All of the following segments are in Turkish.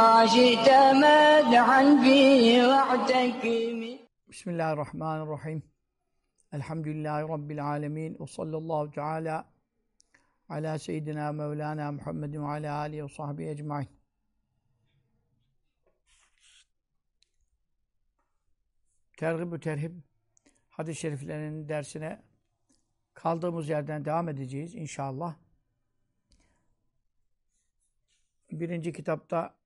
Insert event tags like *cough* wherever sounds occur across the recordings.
بما شئت مدحا فيه واعتكم Bismillahirrahmanirrahim. Elhamdülillahi Rabbil alemin. Ve sallallahu teala ala seyyidina Mevlana Muhammedin ve ala alihi ve sahbihi ecmain. Tergib-ü terhib hadis-i şeriflerinin dersine kaldığımız yerden devam edeceğiz inşallah. Birinci kitapta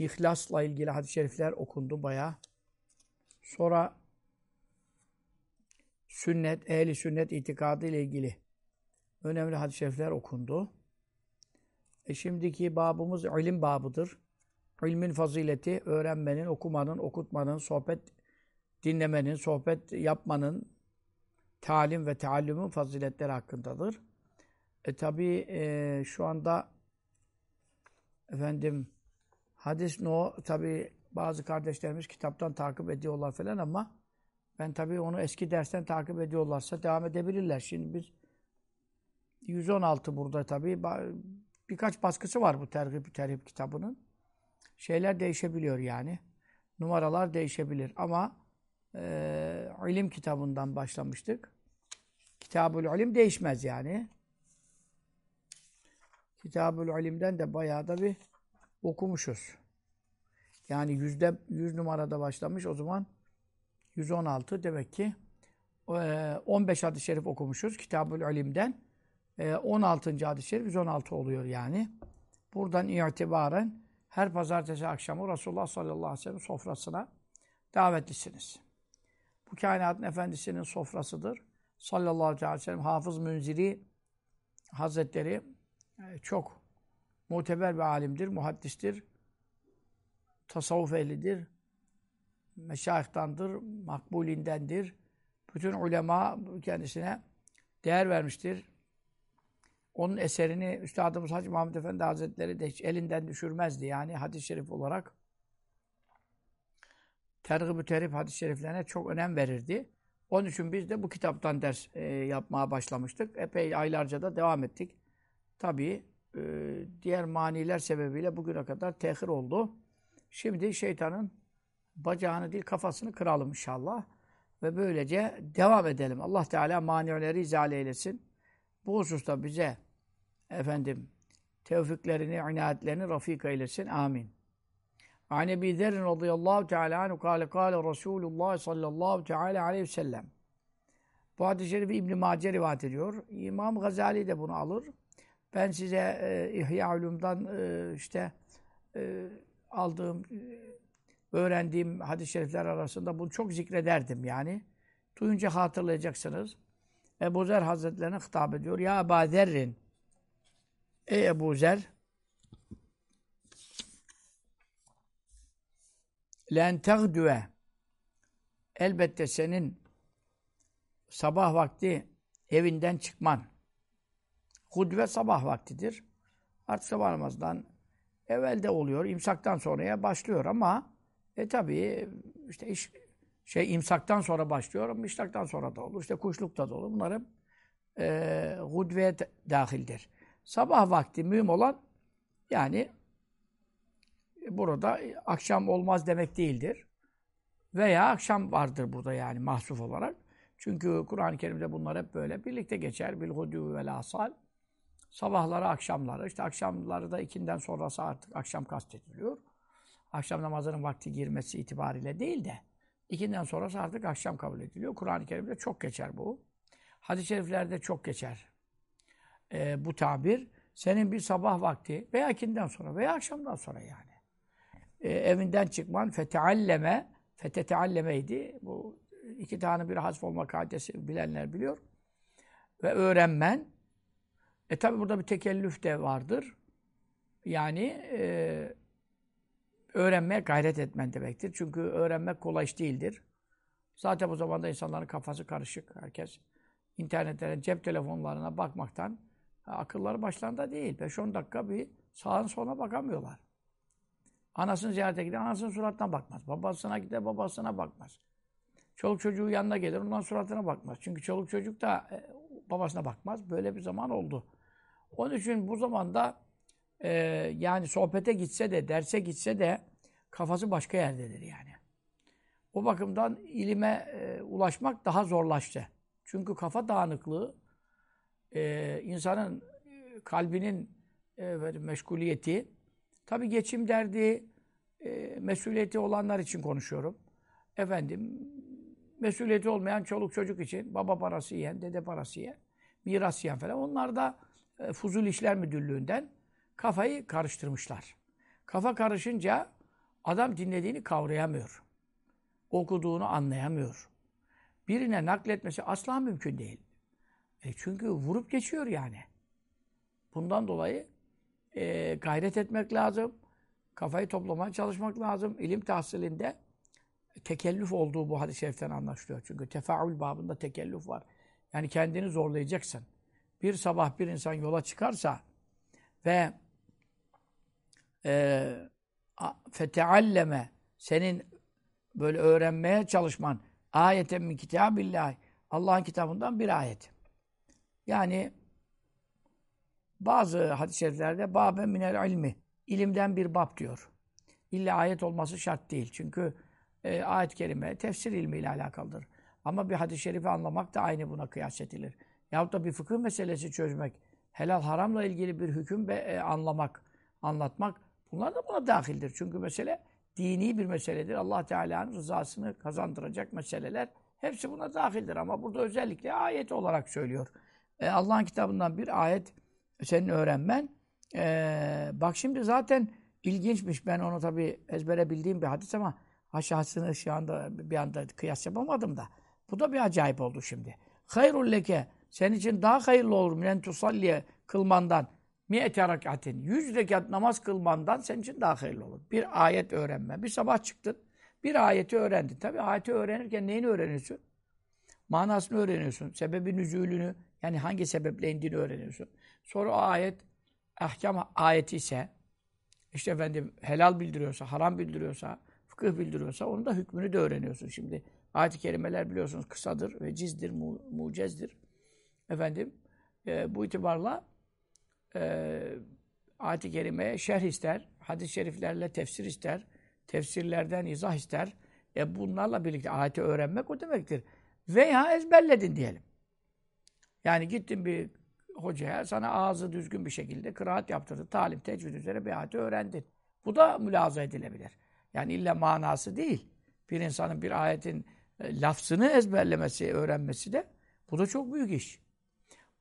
İhlasla ilgili hadis-i şerifler okundu bayağı. Sonra sünnet, ehli sünnet itikadı ile ilgili önemli hadis-i şerifler okundu. E şimdiki babımız ilim babıdır. İlmin fazileti, öğrenmenin, okumanın, okutmanın, sohbet dinlemenin, sohbet yapmanın, talim ve teallümün faziletleri hakkındadır. E tabi e, şu anda efendim hadis no tabi bazı kardeşlerimiz kitaptan takip ediyorlar falan ama ben tabii onu eski dersten takip ediyorlarsa devam edebilirler. Şimdi biz 116 burada tabii birkaç baskısı var bu terhib terhib kitabının. Şeyler değişebiliyor yani. Numaralar değişebilir ama e, ilim kitabından başlamıştık. Kitabul ilim değişmez yani. Kitabul ilimden de bayağı da bir okumuşuz. Yani yüzde yüz numarada başlamış o zaman 116 demek ki 15 hadis-i şerif okumuşuz Kitabül İlim'den. 16. hadis-i şerif 116 oluyor yani. Buradan itibaren her pazartesi akşamı Resulullah sallallahu aleyhi ve sellem sofrasına davetlisiniz. Bu kainatın efendisinin sofrasıdır. Sallallahu aleyhi ve sellem Hafız Münziri Hazretleri çok muteber bir alimdir, muhaddistir tasavvuf ehlidir, meşayihtandır, makbulindendir. Bütün ulema kendisine değer vermiştir. Onun eserini Üstadımız Hacı Muhammed Efendi Hazretleri de hiç elinden düşürmezdi. Yani hadis-i şerif olarak tergib-ü terhib hadis-i şeriflerine çok önem verirdi. Onun için biz de bu kitaptan ders e, yapmaya başlamıştık. Epey aylarca da devam ettik. Tabii e, diğer maniler sebebiyle bugüne kadar tehir oldu. Şimdi şeytanın bacağını değil kafasını kıralım inşallah. Ve böylece devam edelim. Allah Teala manileri izale eylesin. Bu hususta bize efendim tevfiklerini, inayetlerini rafik eylesin. Amin. An Ebi Zerrin radıyallahu teala anhu kâle kâle Resulullah sallallahu teala aleyhi ve sellem. Bu hadis-i şerifi İbn-i Mace rivayet ediyor. İmam Gazali de bunu alır. Ben size e, İhya Ulum'dan e, işte e, aldığım, öğrendiğim hadis-i şerifler arasında bunu çok zikrederdim yani. Duyunca hatırlayacaksınız. Ebu Zer Hazretlerine hitap ediyor. Ya Ebu Zerrin Ey Ebu Zer Len tegdüve Elbette senin sabah vakti evinden çıkman. Hudve sabah vaktidir. Artık sabah namazından evvelde oluyor. imsaktan sonraya başlıyor ama e tabii işte iş şey imsaktan sonra başlıyor ama iştaktan sonra da olur. İşte kuşlukta da olur. Bunlar e, hudveye dahildir. Sabah vakti mühim olan yani burada akşam olmaz demek değildir. Veya akşam vardır burada yani mahsuf olarak. Çünkü Kur'an-ı Kerim'de bunlar hep böyle birlikte geçer. Bil hudû ve asal. Sabahları, akşamları. İşte akşamları da ikinden sonrası artık akşam kastediliyor. Akşam namazının vakti girmesi itibariyle değil de ikinden sonrası artık akşam kabul ediliyor. Kur'an-ı Kerim'de çok geçer bu. Hadis-i şeriflerde çok geçer. Ee, bu tabir senin bir sabah vakti veya ikinden sonra veya akşamdan sonra yani. Ee, evinden çıkman fetealleme feteteallemeydi. Bu iki tane bir hasf olma kaidesi bilenler biliyor. Ve öğrenmen e tabi burada bir tekellüf de vardır. Yani e, öğrenmeye gayret etmen demektir. Çünkü öğrenmek kolay iş değildir. Zaten bu zamanda insanların kafası karışık. Herkes internetlere, cep telefonlarına bakmaktan akılları başlarında değil. 5-10 dakika bir sağın soluna bakamıyorlar. Anasını ziyarete gider, anasının suratına bakmaz. Babasına gider, babasına bakmaz. Çoluk çocuğu yanına gelir, ondan suratına bakmaz. Çünkü çoluk çocuk da e, babasına bakmaz. Böyle bir zaman oldu. Onun için bu zamanda e, yani sohbete gitse de, derse gitse de kafası başka yerdedir yani. O bakımdan ilime e, ulaşmak daha zorlaştı. Çünkü kafa dağınıklığı e, insanın e, kalbinin e, meşguliyeti, tabi geçim derdi, e, mesuliyeti olanlar için konuşuyorum. Efendim, mesuliyeti olmayan çoluk çocuk için baba parası yiyen, dede parası yiyen, miras yiyen falan. Onlar da Fuzul İşler Müdürlüğü'nden kafayı karıştırmışlar. Kafa karışınca adam dinlediğini kavrayamıyor. Okuduğunu anlayamıyor. Birine nakletmesi asla mümkün değil. E çünkü vurup geçiyor yani. Bundan dolayı e, gayret etmek lazım. Kafayı toplamaya çalışmak lazım. İlim tahsilinde tekellüf olduğu bu hadis-i şeriften anlaşılıyor. Çünkü tefaül babında tekellüf var. Yani kendini zorlayacaksın. Bir sabah bir insan yola çıkarsa ve e, fetealleme senin böyle öğrenmeye çalışman ayeten min kitabillahi Allah'ın kitabından bir ayet. Yani bazı hadis-i şeriflerde baben minel ilmi ilimden bir bab diyor. İlla ayet olması şart değil. Çünkü e, ayet kelime tefsir ilmiyle alakalıdır. Ama bir hadis-i şerifi anlamak da aynı buna kıyas edilir. Yahut da bir fıkıh meselesi çözmek, helal haramla ilgili bir hüküm be, e, anlamak, anlatmak bunlar da buna dahildir. Çünkü mesele dini bir meseledir. Allah Teala'nın rızasını kazandıracak meseleler hepsi buna dahildir. Ama burada özellikle ayet olarak söylüyor. E, Allah'ın kitabından bir ayet senin öğrenmen. E, bak şimdi zaten ilginçmiş. Ben onu tabi ezbere bildiğim bir hadis ama aşağısını şu anda bir anda kıyas yapamadım da. Bu da bir acayip oldu şimdi. Hayrul leke senin için daha hayırlı olur minen tusalliye kılmandan mi'ete rekatin. Yüz rekat namaz kılmandan senin için daha hayırlı olur. Bir ayet öğrenme. Bir sabah çıktın. Bir ayeti öğrendin. Tabi ayeti öğrenirken neyini öğreniyorsun? Manasını öğreniyorsun. Sebebi nüzulünü yani hangi sebeple indiğini öğreniyorsun. Sonra o ayet ahkam ayeti ise işte efendim helal bildiriyorsa, haram bildiriyorsa, fıkıh bildiriyorsa onun da hükmünü de öğreniyorsun. Şimdi ayet-i kerimeler biliyorsunuz kısadır ve cizdir, mu mucezdir. Efendim e, bu itibarla e, ayet-i kerimeye şerh ister, hadis-i şeriflerle tefsir ister, tefsirlerden izah ister. E bunlarla birlikte ayeti öğrenmek o demektir. Veya ezberledin diyelim. Yani gittin bir hocaya sana ağzı düzgün bir şekilde kıraat yaptırdı. Talim, tecvid üzere bir ayeti öğrendin. Bu da mülaza edilebilir. Yani illa manası değil. Bir insanın bir ayetin e, lafzını ezberlemesi, öğrenmesi de bu da çok büyük iş.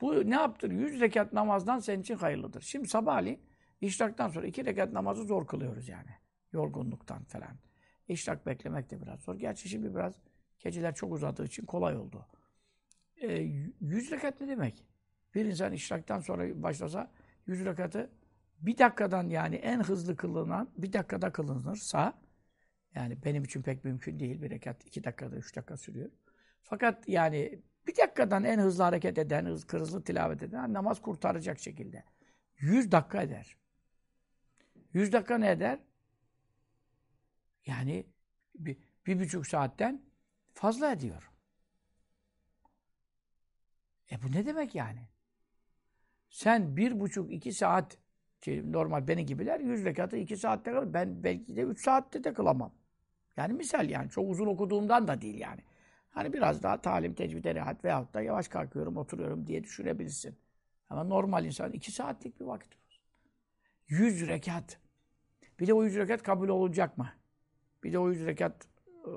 Bu ne yaptır? Yüz rekat namazdan senin için hayırlıdır. Şimdi sabahleyin işraktan sonra iki rekat namazı zor kılıyoruz yani. Yorgunluktan falan. İşrak beklemek de biraz zor. Gerçi şimdi biraz geceler çok uzadığı için kolay oldu. E, yüz rekat ne demek? Bir insan işraktan sonra başlasa yüz rekatı bir dakikadan yani en hızlı kılınan bir dakikada kılınırsa yani benim için pek mümkün değil. Bir rekat iki dakikada, üç dakika sürüyor. Fakat yani bir dakikadan en hızlı hareket eden, hız, hızlı tilavet eden namaz kurtaracak şekilde. Yüz dakika eder. Yüz dakika ne eder? Yani bir, bir buçuk saatten fazla ediyor. E bu ne demek yani? Sen bir buçuk, iki saat normal benim gibiler yüz rekatı iki saatte kılır. Ben belki de üç saatte de kılamam. Yani misal yani. Çok uzun okuduğumdan da değil yani. Hani biraz daha talim, tecvide rahat veyahut da yavaş kalkıyorum, oturuyorum diye düşünebilirsin. Ama normal insan iki saatlik bir vakit. Yüz rekat. Bir de o yüz rekat kabul olacak mı? Bir de o yüz rekat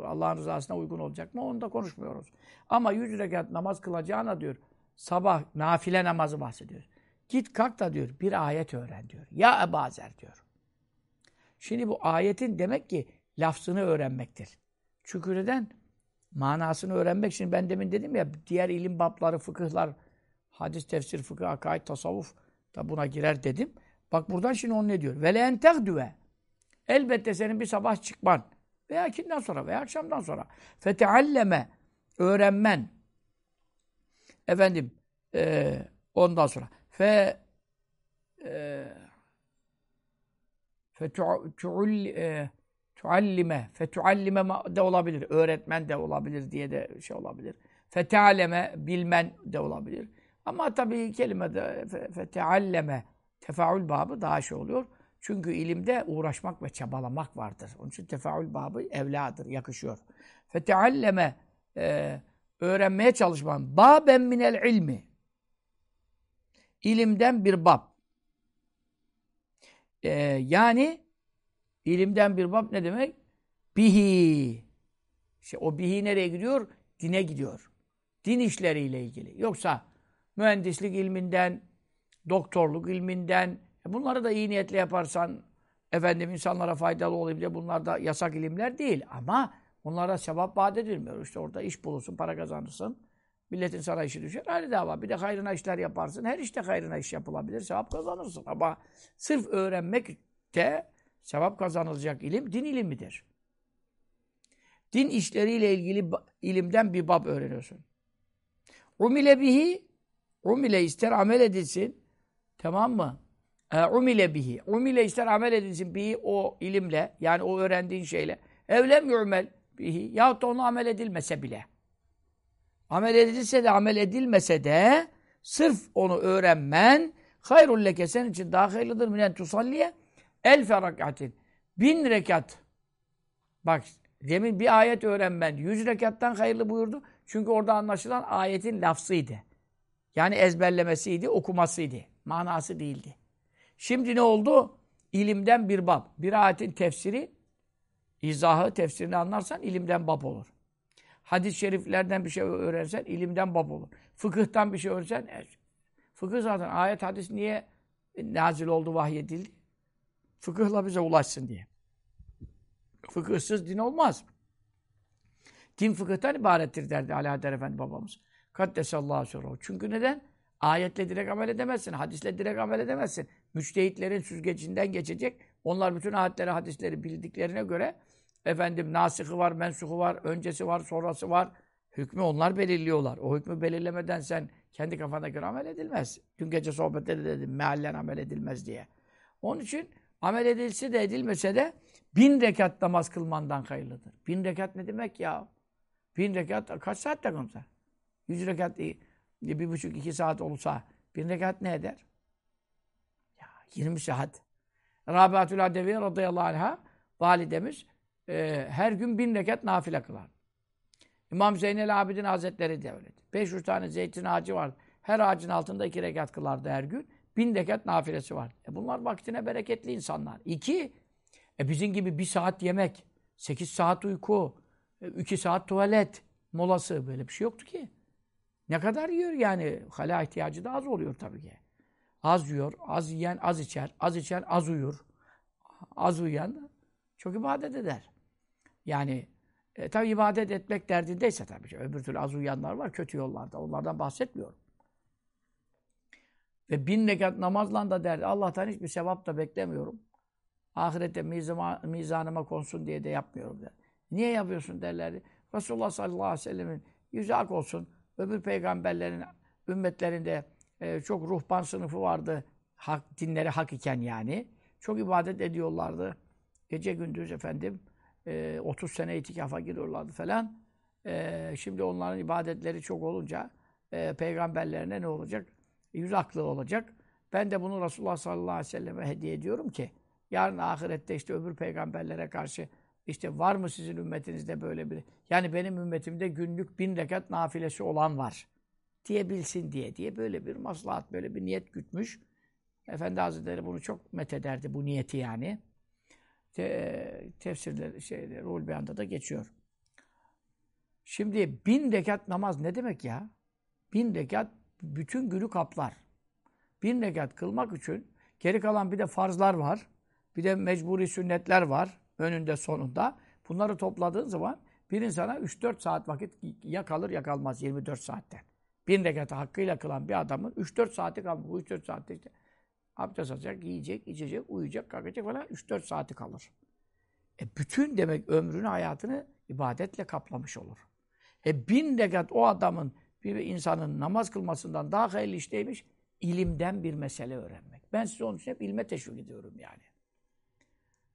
Allah'ın rızasına uygun olacak mı? Onu da konuşmuyoruz. Ama yüz rekat namaz kılacağına diyor, sabah nafile namazı bahsediyor. Git kalk da diyor, bir ayet öğren diyor. Ya Ebazer diyor. Şimdi bu ayetin demek ki lafzını öğrenmektir. Çünkü neden? Manasını öğrenmek için ben demin dedim ya diğer ilim babları, fıkıhlar, hadis, tefsir, fıkıh, akaid, tasavvuf da buna girer dedim. Bak buradan şimdi onu ne diyor? Ve len tegdüve. Elbette senin bir sabah çıkman. Veya kinden sonra veya akşamdan sonra. Fetealleme. Öğrenmen. Efendim e, ondan sonra. Fe e, fe e, tuallime fe tuallime de olabilir. Öğretmen de olabilir diye de şey olabilir. Fetealeme bilmen de olabilir. Ama tabii kelimede fetealleme tefaül babı daha şey oluyor. Çünkü ilimde uğraşmak ve çabalamak vardır. Onun için tefaül babı evladır, yakışıyor. Fetealleme e, öğrenmeye çalışman. Baben minel ilmi. İlimden bir bab. E, yani ilimden bir bab ne demek? Bihi. İşte o bihi nereye gidiyor? Dine gidiyor. Din işleriyle ilgili. Yoksa mühendislik ilminden, doktorluk ilminden, e bunları da iyi niyetle yaparsan efendim insanlara faydalı olabilir. Bunlar da yasak ilimler değil ama onlara sevap vaat edilmiyor. İşte orada iş bulursun, para kazanırsın. Milletin sana işi düşer. Aynı dava. Bir de hayrına işler yaparsın. Her işte hayrına iş yapılabilir. Sevap kazanırsın. Ama sırf öğrenmekte sevap kazanılacak ilim din ilimidir. Din işleriyle ilgili ilimden bir bab öğreniyorsun. Umile bihi umile ister amel edilsin. Tamam mı? E, umile bihi. Umile ister amel edilsin bihi o ilimle. Yani o öğrendiğin şeyle. Evlem yu'mel bihi. Yahut da onu amel edilmese bile. Amel edilse de amel edilmese de sırf onu öğrenmen hayrul leke için daha hayırlıdır minen tusalliye elfe rekatin. Bin rekat. Bak demin bir ayet öğrenmen yüz rekattan hayırlı buyurdu. Çünkü orada anlaşılan ayetin lafzıydı. Yani ezberlemesiydi, okumasıydı. Manası değildi. Şimdi ne oldu? İlimden bir bab. Bir ayetin tefsiri, izahı, tefsirini anlarsan ilimden bab olur. Hadis-i şeriflerden bir şey öğrensen ilimden bab olur. Fıkıhtan bir şey öğrensen e, fıkıh zaten ayet hadis niye nazil oldu, vahyedildi? Fıkıhla bize ulaşsın diye. Fıkıhsız din olmaz. Din fıkıhtan ibarettir derdi Ali Haydar Efendi babamız. Kaddesallahu sonra. Çünkü neden? Ayetle direkt amel edemezsin. Hadisle direkt amel edemezsin. Müçtehitlerin süzgecinden geçecek. Onlar bütün ayetleri, hadisleri bildiklerine göre efendim nasihı var, mensuhu var, öncesi var, sonrası var. Hükmü onlar belirliyorlar. O hükmü belirlemeden sen kendi kafana göre amel edilmez. Dün gece sohbette de dedim meallen amel edilmez diye. Onun için amel edilse de edilmese de bin rekat namaz kılmandan hayırlıdır. Bin rekat ne demek ya? Bin rekat kaç saatte kılsa? Yüz rekat bir buçuk iki saat olsa bin rekat ne eder? Ya 20 saat. Rabiatül Adeviye radıyallahu anh'a validemiz e, her gün bin rekat nafile kılar. İmam Zeynel Abidin Hazretleri de öyle. 500 tane zeytin ağacı var. Her ağacın altında iki rekat kılardı her gün. Bin rekat nafilesi var. E bunlar vaktine bereketli insanlar. İki, e bizim gibi bir saat yemek, sekiz saat uyku, e, iki saat tuvalet molası böyle bir şey yoktu ki. Ne kadar yiyor yani? Hala ihtiyacı da az oluyor tabii ki. Az yiyor, az yiyen az içer, az içen az uyur. Az uyuyan çok ibadet eder. Yani e, tabii ibadet etmek derdindeyse tabii ki. Öbür türlü az uyuyanlar var kötü yollarda. Onlardan bahsetmiyorum. Ve bin rekat namazla da derdi. Allah'tan hiçbir sevap da beklemiyorum. Ahirette mizama, mizanıma konsun diye de yapmıyorum der. Niye yapıyorsun derlerdi. Resulullah sallallahu aleyhi ve sellemin yüzü ak olsun. Öbür peygamberlerin ümmetlerinde e, çok ruhban sınıfı vardı. Hak, dinleri hak iken yani. Çok ibadet ediyorlardı. Gece gündüz efendim e, 30 sene itikafa giriyorlardı falan. E, şimdi onların ibadetleri çok olunca e, peygamberlerine ne olacak? Yüz aklı olacak. Ben de bunu Resulullah sallallahu aleyhi ve selleme hediye ediyorum ki yarın ahirette işte öbür peygamberlere karşı işte var mı sizin ümmetinizde böyle bir... Yani benim ümmetimde günlük bin rekat nafilesi olan var. Diyebilsin diye diye böyle bir maslahat, böyle bir niyet gütmüş. Efendi Hazretleri bunu çok methederdi, bu niyeti yani. Te, tefsirler, şeyde, Ruhul Beyan'da da geçiyor. Şimdi bin rekat namaz ne demek ya? Bin rekat bütün günü kaplar. Bin rekat kılmak için geri kalan bir de farzlar var. Bir de mecburi sünnetler var önünde sonunda. Bunları topladığın zaman bir insana 3-4 saat vakit ya kalır ya kalmaz 24 saatten. Bin rekatı hakkıyla kılan bir adamın 3-4 saati kalmaz. Bu 3-4 saatte işte Abdest alacak, yiyecek, içecek, uyuyacak, kalkacak falan 3-4 saati kalır. E bütün demek ömrünü, hayatını ibadetle kaplamış olur. E bin rekat o adamın, bir insanın namaz kılmasından daha hayırlı işteymiş, ilimden bir mesele öğrenmek. Ben size onun için hep ilme teşvik ediyorum yani.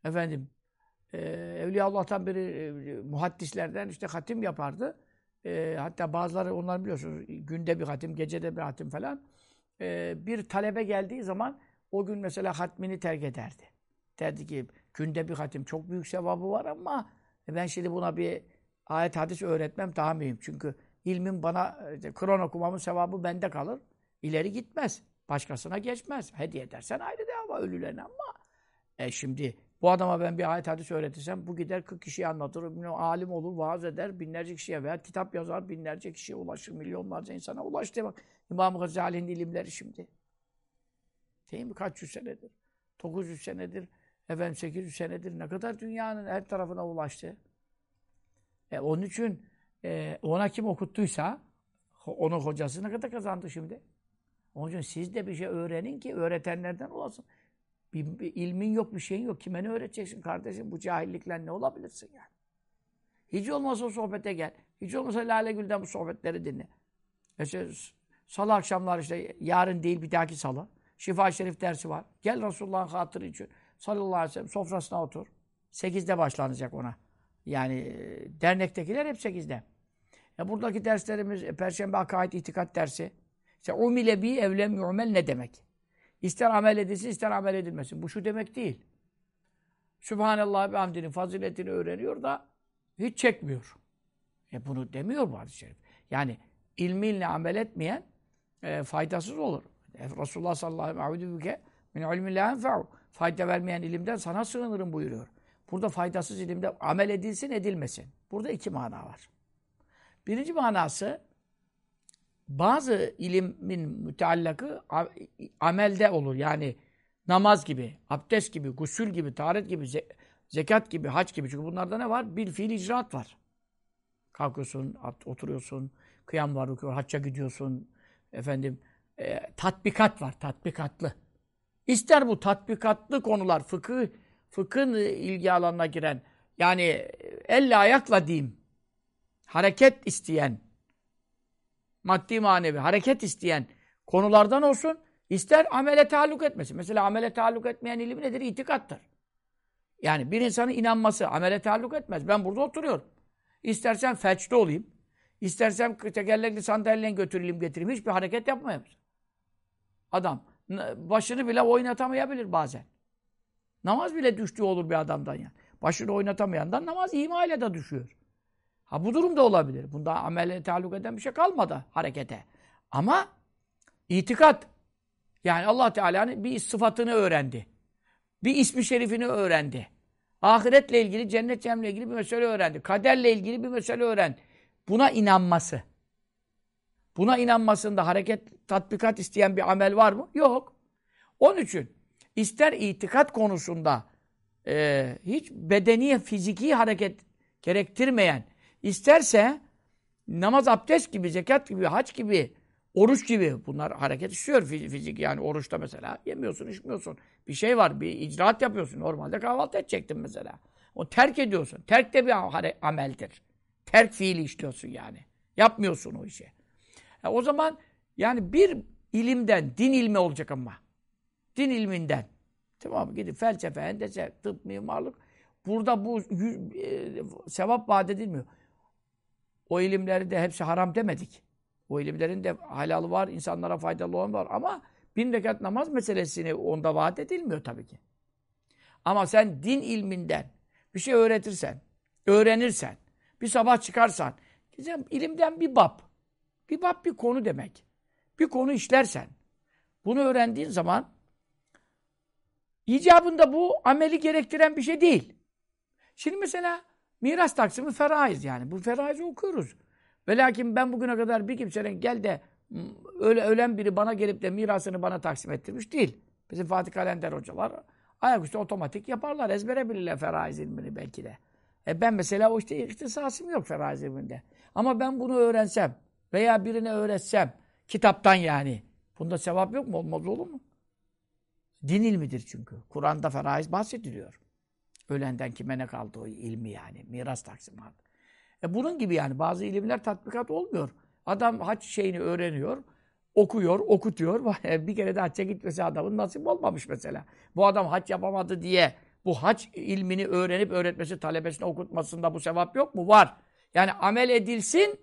Efendim, e, Evliya Allah'tan biri e, muhaddislerden işte hatim yapardı. E, hatta bazıları onları biliyorsunuz günde bir hatim, gecede bir hatim falan. E, bir talebe geldiği zaman o gün mesela hatmini terk ederdi. Derdi ki günde bir hatim çok büyük sevabı var ama ben şimdi buna bir ayet hadis öğretmem daha mühim. Çünkü ilmin bana, işte, Kur'an okumamın sevabı bende kalır. İleri gitmez. Başkasına geçmez. Hediye edersen ayrı dava ölülerine ama e şimdi bu adama ben bir ayet hadis öğretirsem bu gider 40 kişiye anlatır, alim olur, vaaz eder, binlerce kişiye veya kitap yazar, binlerce kişiye ulaşır, milyonlarca insana ulaştı. Bak İmam Gazali'nin ilimleri şimdi. Değil mi? Kaç yüz senedir? 900 senedir, efendim 800 senedir ne kadar dünyanın her tarafına ulaştı. E, onun için e, ona kim okuttuysa onun hocası ne kadar kazandı şimdi? Onun için siz de bir şey öğrenin ki öğretenlerden olasın. Bir, bir ilmin yok, bir şeyin yok. Kime ne öğreteceksin kardeşim? Bu cahillikle ne olabilirsin yani? Hiç olmazsa o sohbete gel. Hiç olmazsa Lale Gül'den bu sohbetleri dinle. Mesela salı akşamlar işte yarın değil bir dahaki salı. Şifa Şerif dersi var. Gel Resulullah'ın hatırı için. Sallallahu aleyhi ve sellem sofrasına otur. Sekizde başlanacak ona. Yani e, dernektekiler hep sekizde. E buradaki derslerimiz e, Perşembe Akaid İtikat dersi. İşte umile bi evlem yu'mel ne demek? İster amel edilsin, ister amel edilmesin. Bu şu demek değil. Sübhanallah ve hamdinin faziletini öğreniyor da hiç çekmiyor. E bunu demiyor bu şerif. Yani ilminle amel etmeyen e, faydasız olur. E, Resulullah sallallahu aleyhi ve sellem min ilmin la enfa'u. Fayda vermeyen ilimden sana sığınırım buyuruyor. Burada faydasız ilimde amel edilsin edilmesin. Burada iki mana var. Birinci manası bazı ilimin müteallakı amelde olur. Yani namaz gibi, abdest gibi, gusül gibi, taharet gibi, zekat gibi, hac gibi. Çünkü bunlarda ne var? Bir fiil icraat var. Kalkıyorsun, oturuyorsun, kıyam var, rükû, hacca gidiyorsun. Efendim, e, tatbikat var, tatbikatlı. İster bu tatbikatlı konular, fıkıh, fıkhın ilgi alanına giren, yani elle ayakla diyeyim, hareket isteyen, maddi manevi hareket isteyen konulardan olsun, ister amele taalluk etmesin. Mesela amele taalluk etmeyen ilim nedir? İtikattır. Yani bir insanın inanması amele taalluk etmez. Ben burada oturuyorum. İstersen felçli olayım. İstersem tekerlekli sandalyeyle götürelim getireyim. Hiçbir hareket yapmayayım. Adam başını bile oynatamayabilir bazen. Namaz bile düştüğü olur bir adamdan yani. Başını oynatamayandan namaz ihmal de düşüyor. Ha bu durum da olabilir. Bunda amele taalluk eden bir şey kalmadı harekete. Ama itikat yani Allah Teala'nın bir sıfatını öğrendi. Bir ismi şerifini öğrendi. Ahiretle ilgili, cennet cemle ilgili bir mesele öğrendi. Kaderle ilgili bir mesele öğrendi. Buna inanması. Buna inanmasında hareket, tatbikat isteyen bir amel var mı? Yok. Onun için ister itikat konusunda e, hiç bedeni, fiziki hareket gerektirmeyen İsterse namaz, abdest gibi, zekat gibi, hac gibi, oruç gibi bunlar hareket istiyor fizik yani oruçta mesela yemiyorsun, içmiyorsun. Bir şey var, bir icraat yapıyorsun. Normalde kahvaltı edecektin mesela. O terk ediyorsun. Terk de bir ameldir. Terk fiili işliyorsun yani. Yapmıyorsun o işi. E o zaman yani bir ilimden, din ilmi olacak ama. Din ilminden. Tamam? Gidip felsefe, hendese, tıp, mimarlık. Burada bu e, sevap vaat edilmiyor. O ilimleri de hepsi haram demedik. O ilimlerin de halalı var, insanlara faydalı olan var. Ama bin rekat namaz meselesini onda vaat edilmiyor tabii ki. Ama sen din ilminden bir şey öğretirsen, öğrenirsen, bir sabah çıkarsan, ilimden bir bab, bir bab bir konu demek. Bir konu işlersen, bunu öğrendiğin zaman icabında bu ameli gerektiren bir şey değil. Şimdi mesela Miras taksimi feraiz yani. Bu feraizi okuyoruz. Ve lakin ben bugüne kadar bir kimsenin gel de öyle ölen biri bana gelip de mirasını bana taksim ettirmiş değil. Bizim Fatih Kalender hocalar ayaküstü otomatik yaparlar. Ezbere bilirler feraiz ilmini belki de. E ben mesela o işte ihtisasım yok feraiz ilminde. Ama ben bunu öğrensem veya birine öğretsem kitaptan yani. Bunda sevap yok mu? Olmaz olur mu? Din ilmidir çünkü. Kur'an'da feraiz bahsediliyor. Ölenden kime ne kaldı o ilmi yani. Miras taksimatı. E bunun gibi yani bazı ilimler tatbikat olmuyor. Adam haç şeyini öğreniyor, okuyor, okutuyor. *laughs* bir kere de hacca gitmesi adamın nasip olmamış mesela. Bu adam hac yapamadı diye bu hac ilmini öğrenip öğretmesi, talebesine okutmasında bu sevap yok mu? Var. Yani amel edilsin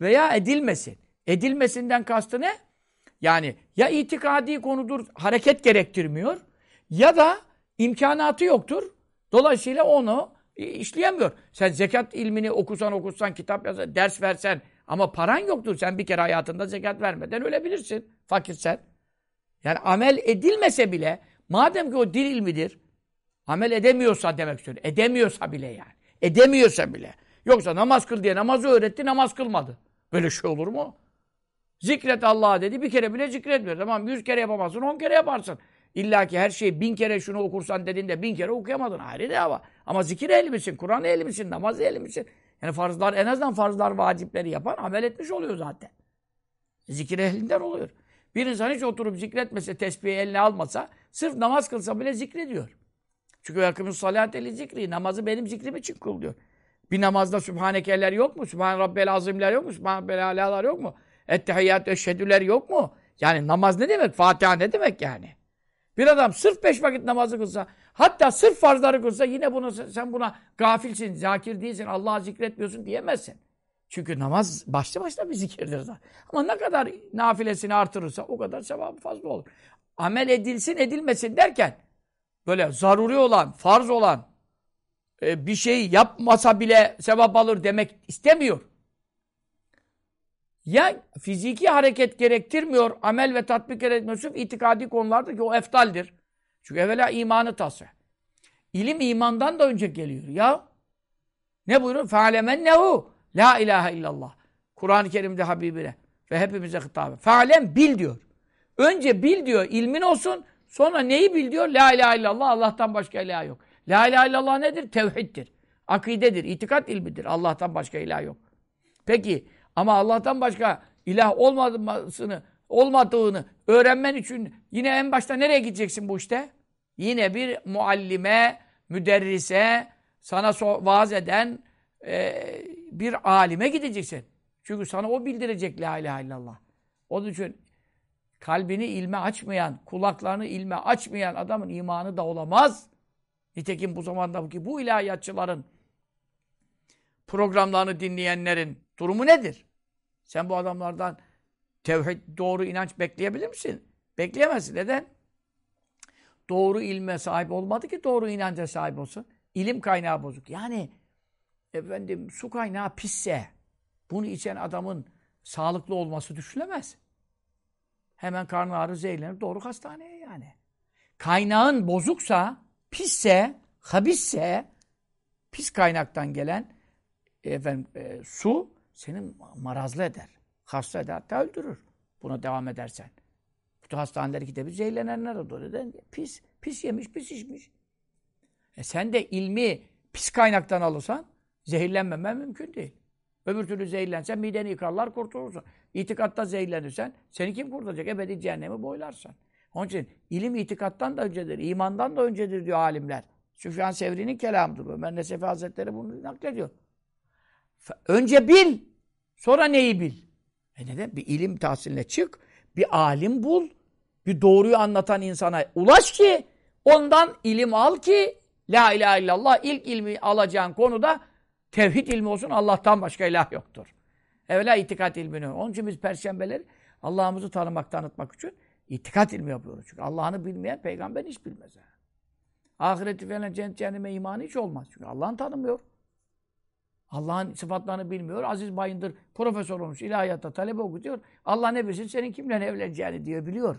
veya edilmesin. Edilmesinden kastı ne? Yani ya itikadi konudur, hareket gerektirmiyor ya da imkanatı yoktur. Dolayısıyla onu işleyemiyor. Sen zekat ilmini okusan okusan, kitap yazsan, ders versen ama paran yoktur. Sen bir kere hayatında zekat vermeden ölebilirsin. Fakirsen. Yani amel edilmese bile madem ki o dil ilmidir amel edemiyorsa demek istiyorum. Edemiyorsa bile yani. Edemiyorsa bile. Yoksa namaz kıl diye namazı öğretti, namaz kılmadı. Böyle şey olur mu? Zikret Allah'a dedi, bir kere bile zikretmiyor. Tamam yüz kere yapamazsın, on kere yaparsın. İlla ki her şeyi bin kere şunu okursan dediğinde bin kere okuyamadın. Ayrı dava. Ama zikir ehli misin, Kur'an ehli misin, namaz ehli misin? Yani farzlar, en azından farzlar, vacipleri yapan amel etmiş oluyor zaten. Zikir ehlinden oluyor. Bir insan hiç oturup zikretmese, tesbihi eline almasa, sırf namaz kılsa bile zikrediyor. Çünkü yakımız salat eli zikri. Namazı benim zikrim için kıl diyor. Bir namazda Sübhanekeler yok mu? Sübhan Rabbel Azimler yok mu? Sübhan Rabbel yok mu? Ettehiyyat eşhedüler yok mu? Yani namaz ne demek? Fatiha ne demek yani? Bir adam sırf beş vakit namazı kılsa, hatta sırf farzları kılsa yine bunu sen buna gafilsin, zakir değilsin, Allah'ı zikretmiyorsun diyemezsin. Çünkü namaz başlı başına bir zikirdir zaten. Ama ne kadar nafilesini artırırsa o kadar sevabı fazla olur. Amel edilsin edilmesin derken böyle zaruri olan, farz olan e, bir şey yapmasa bile sevap alır demek istemiyor. Ya fiziki hareket gerektirmiyor, amel ve tatbik gerekmiyor. itikadi konularda ki o eftaldir. Çünkü evvela imanı tası. İlim imandan da önce geliyor. Ya ne buyuruyor? Fe'alemennehu la ilahe illallah. Kur'an-ı Kerim'de Habibine ve hepimize hitabı. Fe'alem bil diyor. Önce bil diyor, ilmin olsun. Sonra neyi bil diyor? La ilahe illallah, Allah'tan başka ilah yok. La ilahe illallah nedir? Tevhiddir. Akidedir, itikat ilmidir. Allah'tan başka ilah yok. Peki ama Allah'tan başka ilah olmadığını, olmadığını öğrenmen için yine en başta nereye gideceksin bu işte? Yine bir muallime, müderrise, sana so vaaz eden e, bir alime gideceksin. Çünkü sana o bildirecek la ilahe illallah. Onun için kalbini ilme açmayan, kulaklarını ilme açmayan adamın imanı da olamaz. Nitekim bu zamanda ki bu ilahiyatçıların programlarını dinleyenlerin durumu nedir? Sen bu adamlardan tevhid, doğru inanç bekleyebilir misin? Bekleyemezsin. Neden? Doğru ilme sahip olmadı ki doğru inanca sahip olsun. İlim kaynağı bozuk. Yani efendim su kaynağı pisse bunu içen adamın sağlıklı olması düşünülemez. Hemen karnı ağrı zehirlenir. Doğru hastaneye yani. Kaynağın bozuksa, pisse, habisse, pis kaynaktan gelen efendim, e, su seni marazlı eder. Hasta eder, hatta öldürür. Buna devam edersen. Bütün hastaneler iki de bir zehirlenenler oldu. Neden? Pis. Pis yemiş, pis içmiş. E sen de ilmi pis kaynaktan alırsan zehirlenmemen mümkün değil. Öbür türlü zehirlensen mideni yıkarlar kurtulursun. İtikatta zehirlenirsen seni kim kurtaracak? Ebedi cehennemi boylarsan. Onun için ilim itikattan da öncedir, imandan da öncedir diyor alimler. Süfyan Sevri'nin kelamıdır. Ömer Nesefi Hazretleri bunu naklediyor. Önce bil, sonra neyi bil? E neden? Bir ilim tahsiline çık, bir alim bul, bir doğruyu anlatan insana ulaş ki ondan ilim al ki La ilahe illallah ilk ilmi alacağın konuda tevhid ilmi olsun Allah'tan başka ilah yoktur. Evvela itikat ilmini. Onun için biz perşembeleri Allah'ımızı tanımak, tanıtmak için itikat ilmi yapıyoruz. Çünkü Allah'ını bilmeyen peygamber hiç bilmez. Ahireti falan cennet cehenneme imanı hiç olmaz. Çünkü Allah'ını tanımıyor. Allah'ın sıfatlarını bilmiyor. Aziz Bayındır profesör olmuş, ilahiyatta talebe okutuyor. Allah ne bilsin senin kimle evleneceğini diyor, biliyor.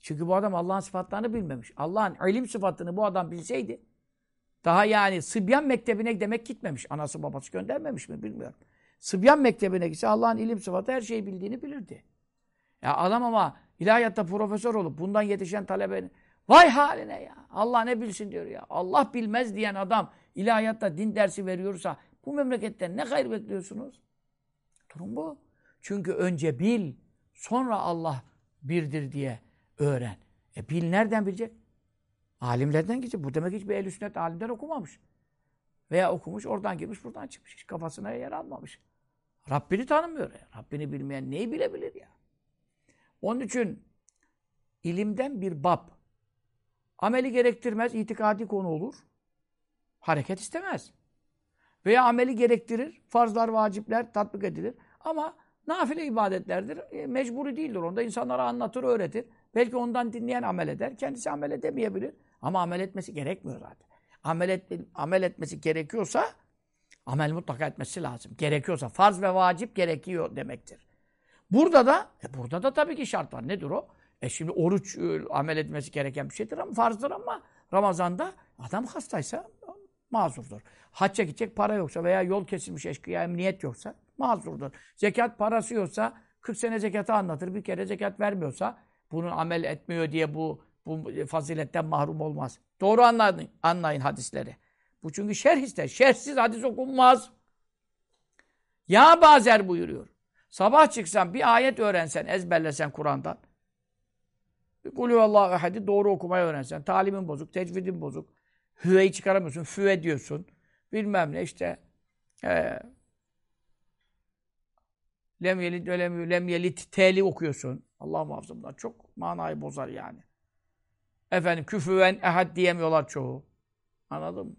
Çünkü bu adam Allah'ın sıfatlarını bilmemiş. Allah'ın ilim sıfatını bu adam bilseydi, daha yani Sıbyan Mektebi'ne demek gitmemiş. Anası babası göndermemiş mi bilmiyorum. Sıbyan Mektebi'ne gitse Allah'ın ilim sıfatı her şeyi bildiğini bilirdi. Ya adam ama ilahiyatta profesör olup bundan yetişen talebenin vay haline ya. Allah ne bilsin diyor ya. Allah bilmez diyen adam ilahiyatta din dersi veriyorsa bu memleketten ne hayır bekliyorsunuz? Durum bu. Çünkü önce bil, sonra Allah birdir diye öğren. E bil nereden bilecek? Alimlerden gidecek. Bu demek hiçbir ehl sünnet alimden okumamış. Veya okumuş, oradan girmiş, buradan çıkmış. Hiç kafasına yer almamış. Rabbini tanımıyor. Ya. Rabbini bilmeyen neyi bilebilir ya? Onun için ilimden bir bab ameli gerektirmez, itikadi konu olur. Hareket istemez. Veya ameli gerektirir, farzlar, vacipler tatbik edilir. Ama nafile ibadetlerdir, e, mecburi değildir. Onda insanlara anlatır, öğretir. Belki ondan dinleyen amel eder, kendisi amel edemeyebilir. Ama amel etmesi gerekmiyor zaten. Amel, et, amel etmesi gerekiyorsa, amel mutlaka etmesi lazım. Gerekiyorsa, farz ve vacip gerekiyor demektir. Burada da, e burada da tabii ki şart var. Nedir o? E şimdi oruç e, amel etmesi gereken bir şeydir ama farzdır ama Ramazan'da adam hastaysa mazurdur. Hacca gidecek para yoksa veya yol kesilmiş eşkıya emniyet yoksa mazurdur. Zekat parası yoksa 40 sene zekatı anlatır. Bir kere zekat vermiyorsa bunun amel etmiyor diye bu, bu faziletten mahrum olmaz. Doğru anlayın, anlayın hadisleri. Bu çünkü şerh ister. Şerhsiz hadis okunmaz. Ya bazer buyuruyor. Sabah çıksan bir ayet öğrensen, ezberlesen Kur'an'dan. Kulü Allahu ehadi doğru okumayı öğrensen. Talimin bozuk, tecvidin bozuk. Hüveyi çıkaramıyorsun, füve diyorsun. Bilmem ne işte. Ee, lem yelit, lem, yelit, teli okuyorsun. Allah muhafaza bunlar çok manayı bozar yani. Efendim küfüven ehad diyemiyorlar çoğu. Anladın mı?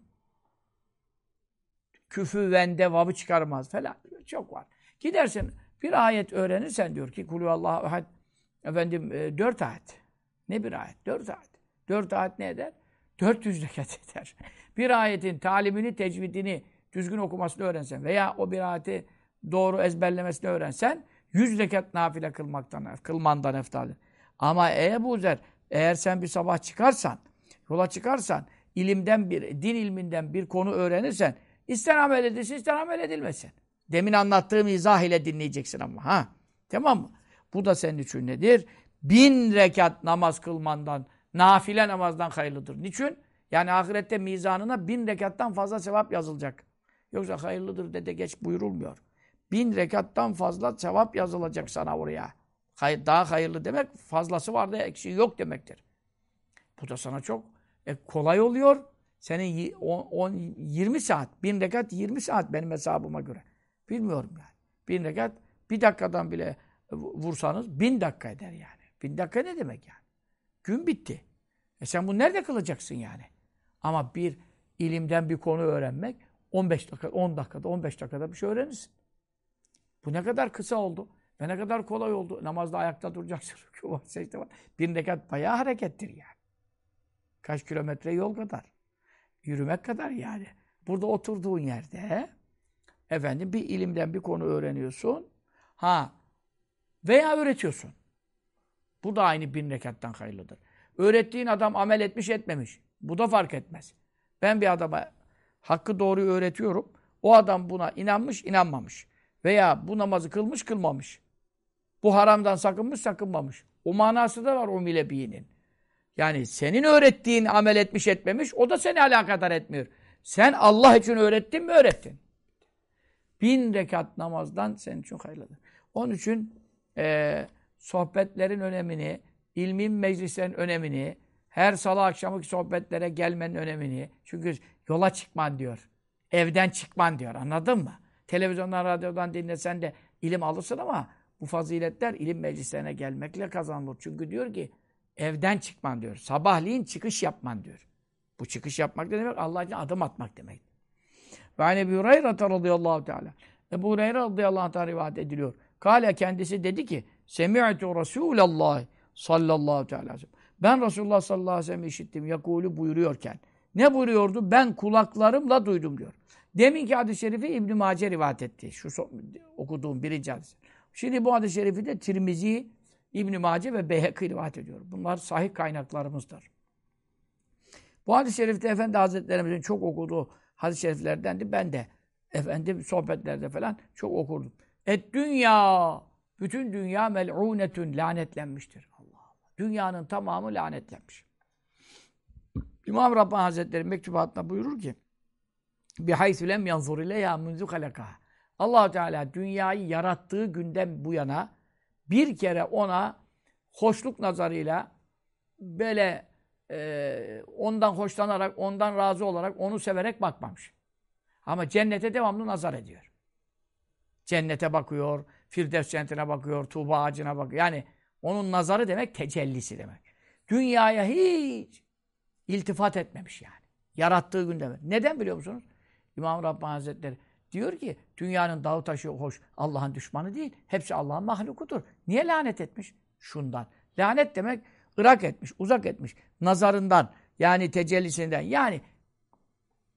Küfüvende vabı çıkarmaz falan. Çok var. Gidersin bir ayet öğrenirsen diyor ki kulü Allahu ehad efendim e, dört ayet. Ne bir ayet? Dört ayet. Dört ayet ne eder? 400 rekat eder. Bir ayetin talimini, tecvidini düzgün okumasını öğrensen veya o bir ayeti doğru ezberlemesini öğrensen 100 rekat nafile kılmaktan, kılmandan eftaldir. Ama Ebu Zer, eğer sen bir sabah çıkarsan, yola çıkarsan, ilimden bir, din ilminden bir konu öğrenirsen, ister amel edilsin, ister amel edilmesin. Demin anlattığım izah ile dinleyeceksin ama. ha Tamam mı? Bu da senin için nedir? Bin rekat namaz kılmandan, nafile namazdan hayırlıdır. Niçin? Yani ahirette mizanına bin rekattan fazla sevap yazılacak. Yoksa hayırlıdır dede geç buyurulmuyor. Bin rekattan fazla sevap yazılacak sana oraya. Hayır, daha hayırlı demek fazlası var da eksiği yok demektir. Bu da sana çok e, kolay oluyor. Senin 10, 20 saat, bin rekat 20 saat benim hesabıma göre. Bilmiyorum yani. Bin rekat bir dakikadan bile vursanız bin dakika eder yani. Bin dakika ne demek yani? Gün bitti. E sen bunu nerede kılacaksın yani? Ama bir ilimden bir konu öğrenmek 15 dakika, 10 dakikada, 15 dakikada bir şey öğrenirsin. Bu ne kadar kısa oldu ve ne kadar kolay oldu. Namazda ayakta duracaksın. *laughs* Secde var. Bir rekat bayağı harekettir yani. Kaç kilometre yol kadar. Yürümek kadar yani. Burada oturduğun yerde efendim bir ilimden bir konu öğreniyorsun. Ha veya öğretiyorsun. Bu da aynı bin rekattan hayırlıdır. Öğrettiğin adam amel etmiş etmemiş. Bu da fark etmez. Ben bir adama hakkı doğruyu öğretiyorum. O adam buna inanmış inanmamış. Veya bu namazı kılmış kılmamış. Bu haramdan sakınmış sakınmamış. O manası da var o milebiğinin. Yani senin öğrettiğin amel etmiş etmemiş o da seni alakadar etmiyor. Sen Allah için öğrettin mi öğrettin. Bin rekat namazdan senin için hayırlıdır. Onun için e, sohbetlerin önemini, ilmin meclislerin önemini, her salı akşamı sohbetlere gelmenin önemini. Çünkü yola çıkman diyor. Evden çıkman diyor. Anladın mı? Televizyondan, radyodan dinlesen de ilim alırsın ama bu faziletler ilim meclislerine gelmekle kazanılır. Çünkü diyor ki evden çıkman diyor. Sabahleyin çıkış yapman diyor. Bu çıkış yapmak ne demek? Allah için adım atmak demek. Ve an Ebu Hureyre radıyallahu teala. Ebu Hureyre radıyallahu teala rivayet ediliyor. Kale kendisi dedi ki Semi'tu Resulallah sallallahu teala aleyhi Ben Resulullah sallallahu aleyhi ve sellem işittim. Yakulu buyuruyorken. Ne buyuruyordu? Ben kulaklarımla duydum diyor. Deminki hadis-i şerifi İbn-i Mace rivayet etti. Şu okuduğum birinci hadis. Şimdi bu hadis-i şerifi de Tirmizi, İbn-i Mace ve Beyhekî rivayet ediyor. Bunlar sahih kaynaklarımızdır. Bu hadis-i şerifte Efendi Hazretlerimizin çok okuduğu hadis-i şeriflerdendi. Ben de efendim sohbetlerde falan çok okurdum. Et dünya, bütün dünya mel'unetün lanetlenmiştir. Allah Allah. Dünyanın tamamı lanetlenmiş. İmam Rabbani Hazretleri mektubatına buyurur ki bi haysu lem yanzur ileyha munzu halaka. Allah Teala dünyayı yarattığı günden bu yana bir kere ona hoşluk nazarıyla böyle e, ondan hoşlanarak, ondan razı olarak, onu severek bakmamış. Ama cennete devamlı nazar ediyor. Cennete bakıyor, Firdevs cennetine bakıyor, Tuğba ağacına bakıyor. Yani onun nazarı demek tecellisi demek. Dünyaya hiç iltifat etmemiş yani. Yarattığı günde. Neden biliyor musunuz? İmam Rabbani Hazretleri diyor ki dünyanın dağı taşı hoş Allah'ın düşmanı değil. Hepsi Allah'ın mahlukudur. Niye lanet etmiş? Şundan. Lanet demek ırak etmiş, uzak etmiş. Nazarından yani tecellisinden yani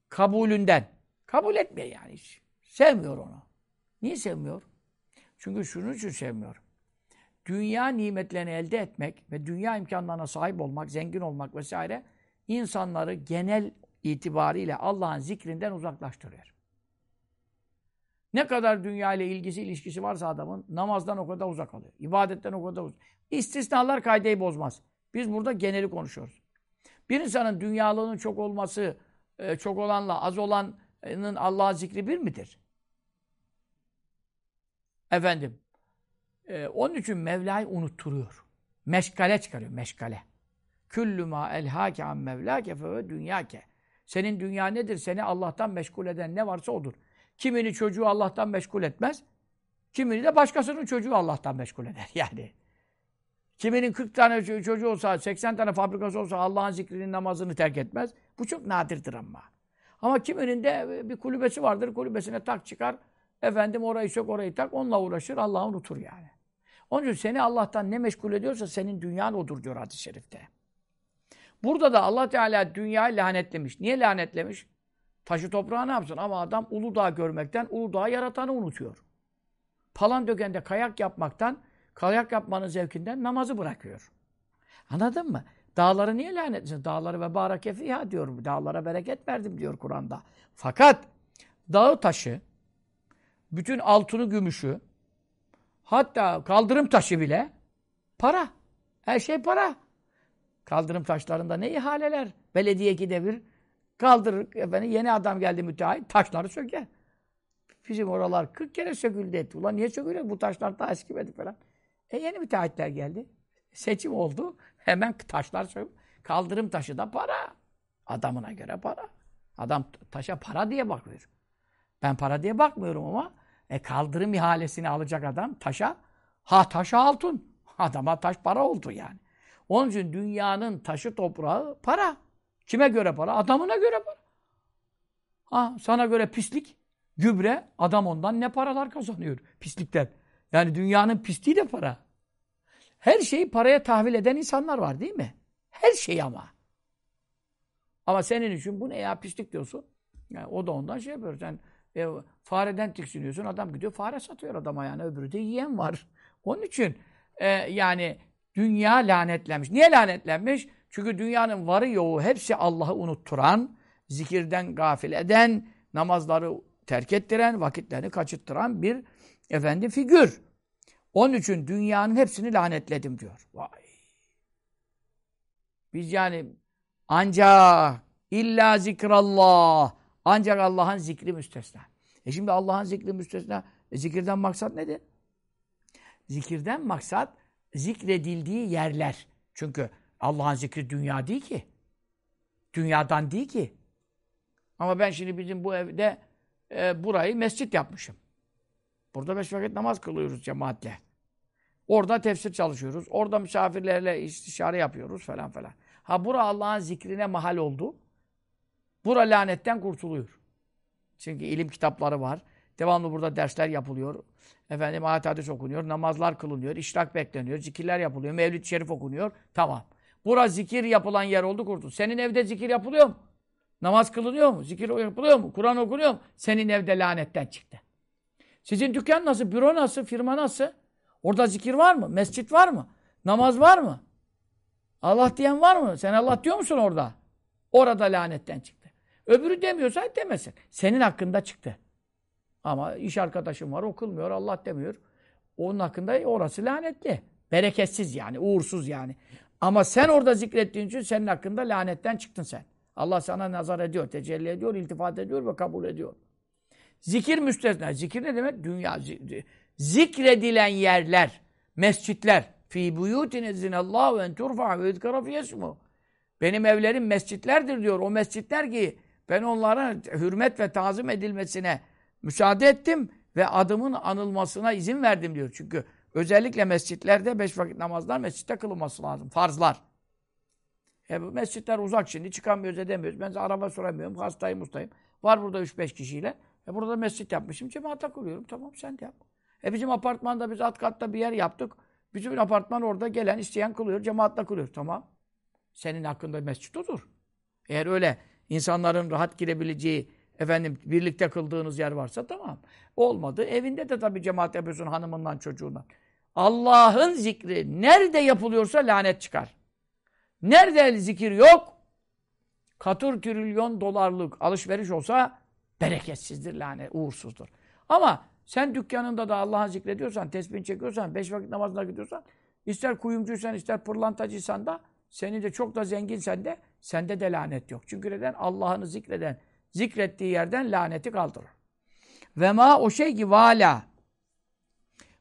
kabulünden. Kabul etmiyor yani hiç. Sevmiyor onu. Niye sevmiyor? Çünkü şunun için sevmiyor. Dünya nimetlerini elde etmek ve dünya imkanlarına sahip olmak, zengin olmak vesaire insanları genel itibariyle Allah'ın zikrinden uzaklaştırıyor. Ne kadar dünya ile ilgisi, ilişkisi varsa adamın namazdan o kadar uzak kalıyor. İbadetten o kadar uzak. İstisnalar kaydeyi bozmaz. Biz burada geneli konuşuyoruz. Bir insanın dünyalığının çok olması, e, çok olanla az olanın Allah'a zikri bir midir? Efendim, e, onun için Mevla'yı unutturuyor. Meşgale çıkarıyor, meşgale. Küllü ma elhâke an mevlâke fe dünyâke. Senin dünya nedir? Seni Allah'tan meşgul eden ne varsa odur. Kimini çocuğu Allah'tan meşgul etmez. Kimini de başkasının çocuğu Allah'tan meşgul eder *laughs* yani. Kiminin 40 tane çocuğu olsa, 80 tane fabrikası olsa Allah'ın zikrinin namazını terk etmez. Bu çok nadirdir ama. Ama kiminin de bir kulübesi vardır. Kulübesine tak çıkar. Efendim orayı sök orayı tak. Onunla uğraşır. Allah'ı unutur yani. Onun için seni Allah'tan ne meşgul ediyorsa senin dünyan odur diyor hadis-i şerifte. Burada da Allah Teala dünyayı lanetlemiş. Niye lanetlemiş? Taşı toprağı ne yapsın? Ama adam Uludağ görmekten Uludağ'ı yaratanı unutuyor. Palan dökende kayak yapmaktan, kayak yapmanın zevkinden namazı bırakıyor. Anladın mı? Dağları niye lanetlesin? Dağları ve barake fiha diyor. Dağlara bereket verdim diyor Kur'an'da. Fakat dağı taşı, bütün altını gümüşü, hatta kaldırım taşı bile para. Her şey para. Kaldırım taşlarında ne ihaleler. Belediye ikide bir kaldırır. Efendim, yeni adam geldi müteahhit taşları söker. Bizim oralar 40 kere söküldü etti. Ulan niye sökülüyor? Bu taşlar daha eskimedi falan. E yeni müteahhitler geldi. Seçim oldu. Hemen taşlar söküldü. Kaldırım taşı da para. Adamına göre para. Adam taşa para diye bakıyor. Ben para diye bakmıyorum ama e, kaldırım ihalesini alacak adam taşa ha taşa altın. *laughs* Adama taş para oldu yani. Onun için dünyanın taşı toprağı para. Kime göre para? Adamına göre para. Ha, sana göre pislik, gübre, adam ondan ne paralar kazanıyor pislikten. Yani dünyanın pisliği de para. Her şeyi paraya tahvil eden insanlar var değil mi? Her şey ama. Ama senin için bu ne ya pislik diyorsun. Yani o da ondan şey yapıyor. Sen e, fareden tiksiniyorsun. Adam gidiyor fare satıyor adama yani. Öbürü de yiyen var. *laughs* Onun için e, yani dünya lanetlenmiş. Niye lanetlenmiş? Çünkü dünyanın varı yoğu hepsi Allah'ı unutturan, zikirden gafil eden, namazları terk ettiren, vakitlerini kaçırttıran bir efendi figür. Onun için dünyanın hepsini lanetledim diyor. Vay. Biz yani ancak illa zikrallah ancak Allah'ın zikri müstesna. E şimdi Allah'ın zikri müstesna. E zikirden maksat nedir? Zikirden maksat zikredildiği yerler. Çünkü Allah'ın zikri dünya değil ki. Dünyadan değil ki. Ama ben şimdi bizim bu evde e, burayı mescit yapmışım. Burada beş vakit namaz kılıyoruz cemaatle. Orada tefsir çalışıyoruz. Orada misafirlerle istişare yapıyoruz falan falan. Ha bura Allah'ın zikrine mahal oldu. Bura lanetten kurtuluyor. Çünkü ilim kitapları var. Devamlı burada dersler yapılıyor. Efendim ayet hadis okunuyor. Namazlar kılınıyor. işrak bekleniyor. Zikirler yapılıyor. Mevlid-i Şerif okunuyor. Tamam. Bura zikir yapılan yer oldu kurtul. Senin evde zikir yapılıyor mu? Namaz kılınıyor mu? Zikir yapılıyor mu? Kur'an okunuyor mu? Senin evde lanetten çıktı. Sizin dükkan nasıl? Büro nasıl? Firma nasıl? Orada zikir var mı? Mescit var mı? Namaz var mı? Allah diyen var mı? Sen Allah diyor musun orada? Orada lanetten çıktı. Öbürü demiyorsa demesin. Senin hakkında çıktı. Ama iş arkadaşım var okılmıyor Allah demiyor. Onun hakkında orası lanetli. Bereketsiz yani, uğursuz yani. Ama sen orada zikrettiğin için senin hakkında lanetten çıktın sen. Allah sana nazar ediyor, tecelli ediyor, iltifat ediyor ve kabul ediyor. Zikir müstesna. Zikir ne demek? Dünya. Zikredilen yerler, mescitler. Fi buyutin izzinallahu en turfa ve fiyesmu. Benim evlerim mescitlerdir diyor. O mescitler ki ben onlara hürmet ve tazim edilmesine müsaade ettim ve adımın anılmasına izin verdim diyor. Çünkü özellikle mescitlerde beş vakit namazlar mescitte kılınması lazım. Farzlar. E bu mescitler uzak şimdi. Çıkamıyoruz edemiyoruz. Ben araba soramıyorum. Hastayım ustayım. Var burada 3-5 kişiyle. E burada mescit yapmışım. Cemaate kuruyorum. Tamam sen de yap. E bizim apartmanda biz alt katta bir yer yaptık. Bütün apartman orada gelen isteyen kılıyor. Cemaatle kılıyor. Tamam. Senin hakkında mescit odur. Eğer öyle insanların rahat girebileceği efendim birlikte kıldığınız yer varsa tamam. Olmadı. Evinde de tabii cemaat yapıyorsun hanımından çocuğundan. Allah'ın zikri nerede yapılıyorsa lanet çıkar. Nerede zikir yok? Katır trilyon dolarlık alışveriş olsa bereketsizdir, lanet, uğursuzdur. Ama sen dükkanında da Allah'ı zikrediyorsan, tesbih çekiyorsan, beş vakit namazına gidiyorsan, ister kuyumcuysan, ister pırlantacıysan da, seni de çok da zenginsen de, sende de lanet yok. Çünkü neden? Allah'ını zikreden, zikrettiği yerden laneti kaldırır. Ve ma o şey ki vala.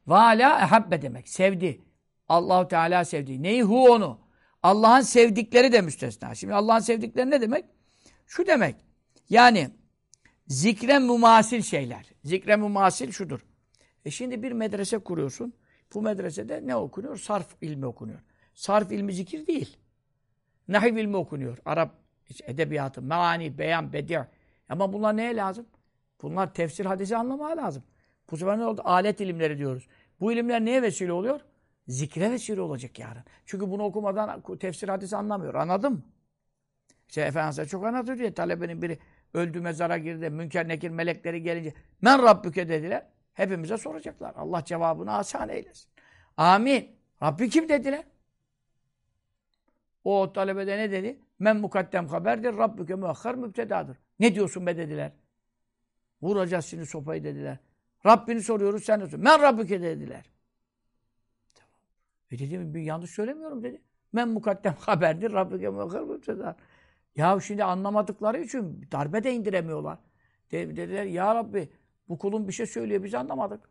Vala ehabbe demek. Sevdi. Allahu Teala sevdi. Neyi? Hu onu. Allah'ın sevdikleri de müstesna. Şimdi Allah'ın sevdikleri ne demek? Şu demek. Yani zikre mumasil şeyler. Zikre mumasil şudur. E şimdi bir medrese kuruyorsun. Bu medresede ne okunuyor? Sarf ilmi okunuyor. Sarf ilmi zikir değil. Nahiv ilmi okunuyor. Arap edebiyatı, meani, beyan, bedi' Ama bunlar neye lazım? Bunlar tefsir hadisi anlamaya lazım. Bu sefer ne oldu? Alet ilimleri diyoruz. Bu ilimler neye vesile oluyor? Zikre vesile olacak yarın. Çünkü bunu okumadan tefsir hadisi anlamıyor. Anladın mı? İşte Efendimiz'e çok anlatıyor diye talebenin biri öldü mezara girdi. Münker nekir melekleri gelince men Rabbüke dediler. Hepimize soracaklar. Allah cevabını asan eylesin. Amin. Rabbi kim dediler? O talebede ne dedi? Men mukaddem haberdir. Rabbüke muakhar mübtedadır. Ne diyorsun be dediler. Vuracağız şimdi sopayı dediler. Rabbini soruyoruz sen de Men Rabbüke dediler. E dedim bir yanlış söylemiyorum dedi. Men mukaddem haberdir. Rabbike muakhar mübtedadır. Ya şimdi anlamadıkları için darbe de indiremiyorlar. Dediler ya Rabbi bu kulun bir şey söylüyor biz anlamadık.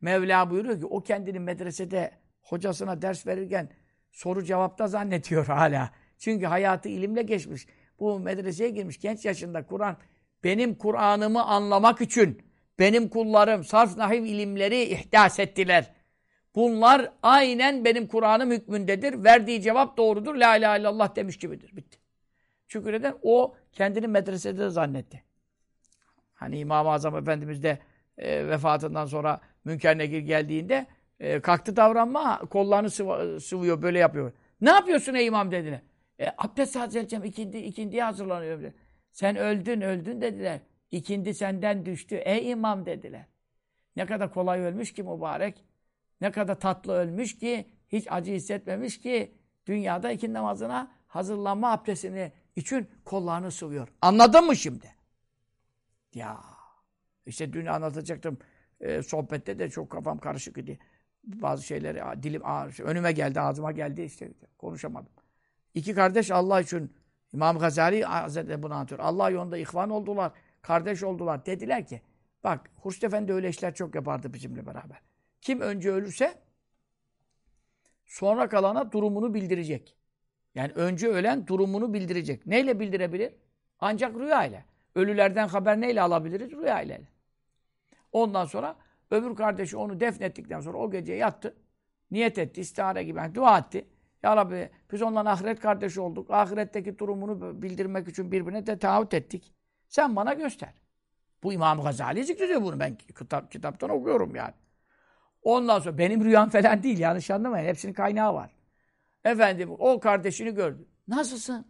Mevla buyuruyor ki o kendini medresede hocasına ders verirken soru cevapta zannediyor *laughs* hala. Çünkü hayatı ilimle geçmiş. Bu medreseye girmiş genç yaşında Kur'an. Benim Kur'an'ımı anlamak için benim kullarım sarf nahiv ilimleri ihdas ettiler. Bunlar aynen benim Kur'an'ım hükmündedir. Verdiği cevap doğrudur. La ilahe illallah demiş gibidir. Bitti. Çünkü neden? O kendini medresede de zannetti. Hani İmam-ı Azam Efendimiz de e, vefatından sonra Münker Negir geldiğinde e, kalktı davranma, kollarını sıvı, sıvıyor, böyle yapıyor. Ne yapıyorsun ey imam dediler. E, abdest hazırlayacağım, ikindi, ikindiye hazırlanıyorum dedi. Sen öldün, öldün dediler. İkindi senden düştü. Ey imam dediler. Ne kadar kolay ölmüş ki mübarek. Ne kadar tatlı ölmüş ki, hiç acı hissetmemiş ki, dünyada ikindi namazına hazırlanma abdestini için kollarını sıvıyor. Anladın mı şimdi? Ya işte dün anlatacaktım e, sohbette de çok kafam karışık idi. Bazı şeyleri dilim ağır, önüme geldi, ağzıma geldi işte konuşamadım. İki kardeş Allah için İmam Gazali Hazretleri bunu anlatıyor. Allah yolunda ihvan oldular, kardeş oldular. Dediler ki bak Hurşit Efendi öyle işler çok yapardı bizimle beraber. Kim önce ölürse sonra kalana durumunu bildirecek. Yani önce ölen durumunu bildirecek. Neyle bildirebilir? Ancak rüya ile. Ölülerden haber neyle alabiliriz? Rüya ile. Ondan sonra öbür kardeşi onu defnettikten sonra o gece yattı. Niyet etti, istihare gibi. Yani dua etti. Ya Rabbi biz onunla ahiret kardeşi olduk. Ahiretteki durumunu bildirmek için birbirine de taahhüt ettik. Sen bana göster. Bu İmam Gazali zikrediyor bunu. Ben kitap, kitaptan okuyorum yani. Ondan sonra benim rüyam falan değil. Yanlış anlamayın. Hepsinin kaynağı var. Efendim o kardeşini gördü. Nasılsın?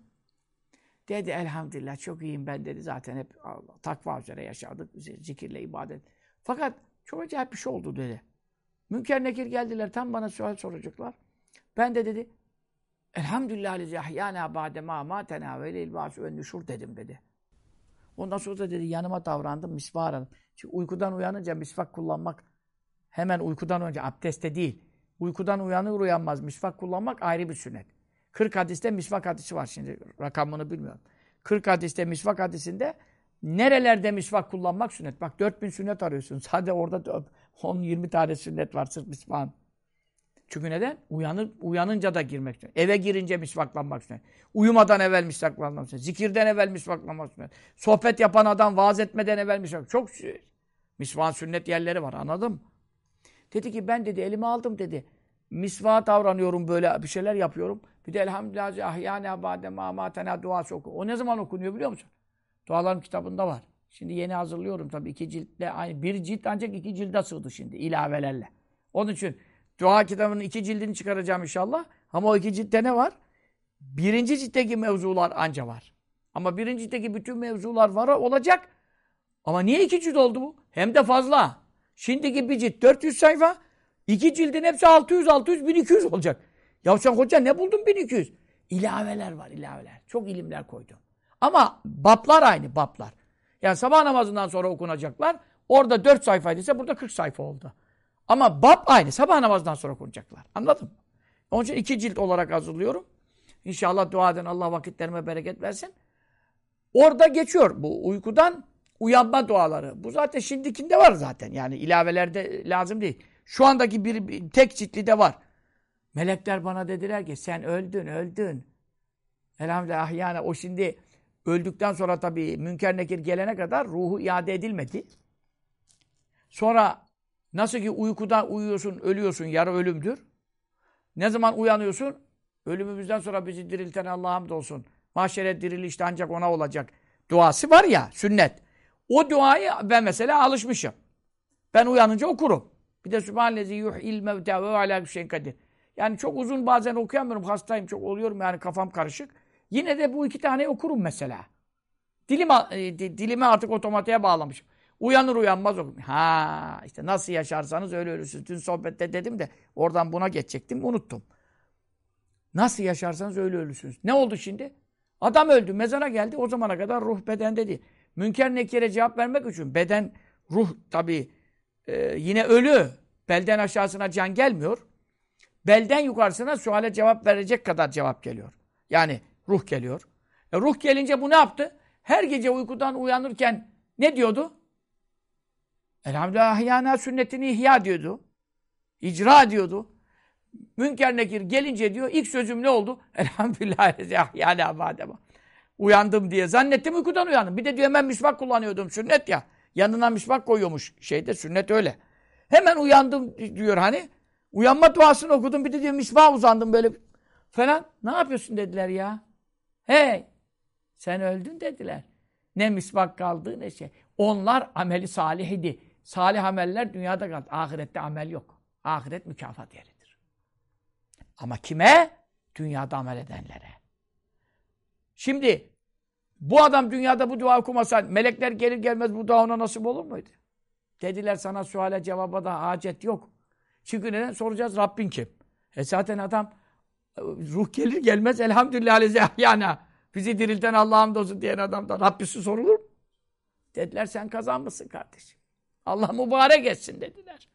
Dedi elhamdülillah çok iyiyim ben dedi. Zaten hep Allah, takva üzere yaşadık. Zikirle ibadet. Fakat çok acayip bir şey oldu dedi. Münker nekir geldiler. Tam bana sual soracaklar. Ben de dedi Elhamdülillah lezi ahyana ba'de ma matena ve leil ba'su ön nüşur dedim dedi. Ondan sonra da dedi yanıma davrandım, misvak aradım. Çünkü uykudan uyanınca misvak kullanmak hemen uykudan önce abdeste değil. Uykudan uyanır uyanmaz misvak kullanmak ayrı bir sünnet. 40 hadiste misvak hadisi var şimdi rakamını bilmiyorum. 40 hadiste misvak hadisinde nerelerde misvak kullanmak sünnet. Bak 4000 sünnet arıyorsun. *laughs* Sadece orada 10-20 tane sünnet var sırf misvakın. Çünkü neden? Uyanır, uyanınca da girmek istiyor. Eve girince misvaklanmak istiyor. Uyumadan evvel misvaklanmak istiyor. Zikirden evvel misvaklanmak istiyor. Sohbet yapan adam vaaz etmeden evvel misvak. Çok misvak sünnet yerleri var anladın mı? Dedi ki ben dedi elime aldım dedi. Misvağa davranıyorum böyle bir şeyler yapıyorum. Bir de elhamdülillah ahyâne abâde mâmâtenâ duası oku. O ne zaman okunuyor biliyor musun? Dualarım kitabında var. Şimdi yeni hazırlıyorum tabii iki ciltle. Aynı bir cilt ancak iki cilde sığdı şimdi ilavelerle. Onun için dua kitabının iki cildini çıkaracağım inşallah. Ama o iki ciltte ne var? Birinci ciltteki mevzular anca var. Ama birinci ciltteki bütün mevzular var olacak. Ama niye iki cilt oldu bu? Hem de fazla. Şimdiki bir cilt 400 sayfa. iki cildin hepsi 600, 600, 1200 olacak. Ya sen hoca ne buldun 1200? İlaveler var ilaveler. Çok ilimler koydum. Ama baplar aynı baplar. Yani sabah namazından sonra okunacaklar. Orada 4 sayfaydıysa burada 40 sayfa oldu. Ama bab aynı. Sabah namazından sonra okunacaklar. Anladın mı? Onun için iki cilt olarak hazırlıyorum. İnşallah dua edin Allah vakitlerime bereket versin. Orada geçiyor bu uykudan uyanma duaları. Bu zaten şimdikinde var zaten. Yani ilavelerde lazım değil. Şu andaki bir, bir tek ciltli de var. Melekler bana dediler ki sen öldün, öldün. Elhamdülillah yani o şimdi öldükten sonra tabii münker nekir gelene kadar ruhu iade edilmedi. Sonra nasıl ki uykuda uyuyorsun, ölüyorsun, yarı ölümdür. Ne zaman uyanıyorsun? Ölümümüzden sonra bizi dirilten Allah'a hamdolsun. Mahşere dirilişte ancak ona olacak. Duası var ya, sünnet. O duayı ben mesela alışmışım. Ben uyanınca okurum. Bir de Sübhanellezi yuh'il mevte ve alâ kadir. Yani çok uzun bazen okuyamıyorum. Hastayım çok oluyorum yani kafam karışık. Yine de bu iki tane okurum mesela. Dilim, e, dilimi artık otomatiğe bağlamışım. Uyanır uyanmaz okurum. Ha işte nasıl yaşarsanız öyle ölürsünüz. Dün sohbette dedim de oradan buna geçecektim unuttum. Nasıl yaşarsanız öyle ölürsünüz. Ne oldu şimdi? Adam öldü, mezara geldi. O zamana kadar ruh bedende değil. Münker nekire cevap vermek için beden, ruh tabii e, yine ölü. Belden aşağısına can gelmiyor. Belden yukarısına suale cevap verecek kadar cevap geliyor. Yani ruh geliyor. E, ruh gelince bu ne yaptı? Her gece uykudan uyanırken ne diyordu? Elhamdülillah ahyana sünnetini ihya diyordu. İcra diyordu. Münker nekir gelince diyor ilk sözüm ne oldu? *laughs* Elhamdülillah ahyana abadema. Uyandım diye. Zannettim uykudan uyandım. Bir de diyor hemen misvak kullanıyordum. Sünnet ya. Yanına misvak koyuyormuş şeyde. Sünnet öyle. Hemen uyandım diyor hani. Uyanma duasını okudum. Bir de diyor misvak uzandım böyle falan. Ne yapıyorsun dediler ya. Hey sen öldün dediler. Ne misvak kaldı ne şey. Onlar ameli salih idi. Salih ameller dünyada kaldı. Ahirette amel yok. Ahiret mükafat yeridir. Ama kime? Dünyada amel edenlere. Şimdi bu adam dünyada bu dua okumasa melekler gelir gelmez bu dua ona nasip olur muydu? Dediler sana suale cevaba da hacet yok. Çünkü neden? Soracağız Rabbin kim? E zaten adam ruh gelir gelmez elhamdülillah aleyhi bizi dirilten Allah'ım olsun diyen adam da Rabbisi sorulur mu? Dediler sen kazanmışsın kardeşim. Allah mübarek etsin dediler.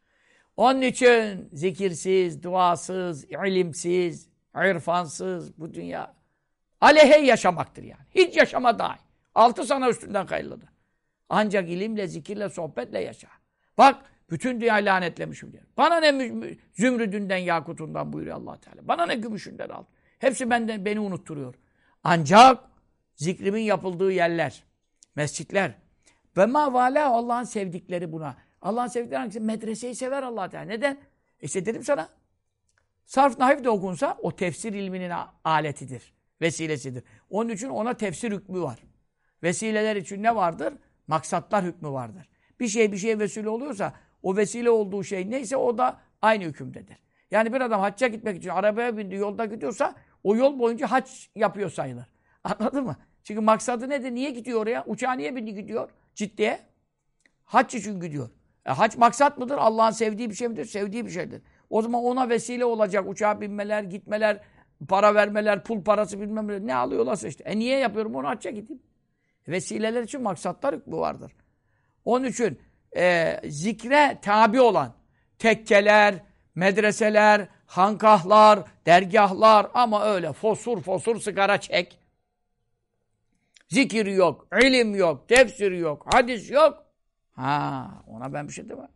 Onun için zikirsiz, duasız, ilimsiz, irfansız bu dünya aleyhe yaşamaktır yani. Hiç yaşama dahi. Altı sana üstünden kayırıldı. Ancak ilimle, zikirle, sohbetle yaşa. Bak bütün dünya lanetlemişim diyor. Bana ne zümrüdünden, yakutundan buyuruyor allah Teala. Bana ne gümüşünden al. Hepsi benden beni unutturuyor. Ancak zikrimin yapıldığı yerler, mescitler ve ma Allah'ın sevdikleri buna. Allah'ın sevdikleri hangisi? Medreseyi sever allah Teala. Neden? İşte dedim sana. Sarf naif de okunsa o tefsir ilminin aletidir. Vesilesidir. Onun için ona tefsir hükmü var. Vesileler için ne vardır? Maksatlar hükmü vardır. Bir şey bir şeye vesile oluyorsa o vesile olduğu şey neyse o da aynı hükümdedir. Yani bir adam hacca gitmek için arabaya bindi yolda gidiyorsa o yol boyunca hac yapıyor sayılır. *laughs* Anladın mı? Çünkü maksadı nedir? Niye gidiyor oraya? Uçağa niye bindi gidiyor? Ciddiye. Hac için gidiyor. E, hac maksat mıdır? Allah'ın sevdiği bir şey midir? Sevdiği bir şeydir. O zaman ona vesile olacak uçağa binmeler, gitmeler, para vermeler, pul parası bilmem ne, ne alıyorlarsa işte. E niye yapıyorum onu hacca gideyim. Vesileler için maksatlar hükmü vardır. Onun için e, zikre tabi olan tekkeler, medreseler, hankahlar, dergahlar ama öyle fosur fosur sigara çek. Zikir yok, ilim yok, tefsir yok, hadis yok. Ha, ona ben bir şey demem.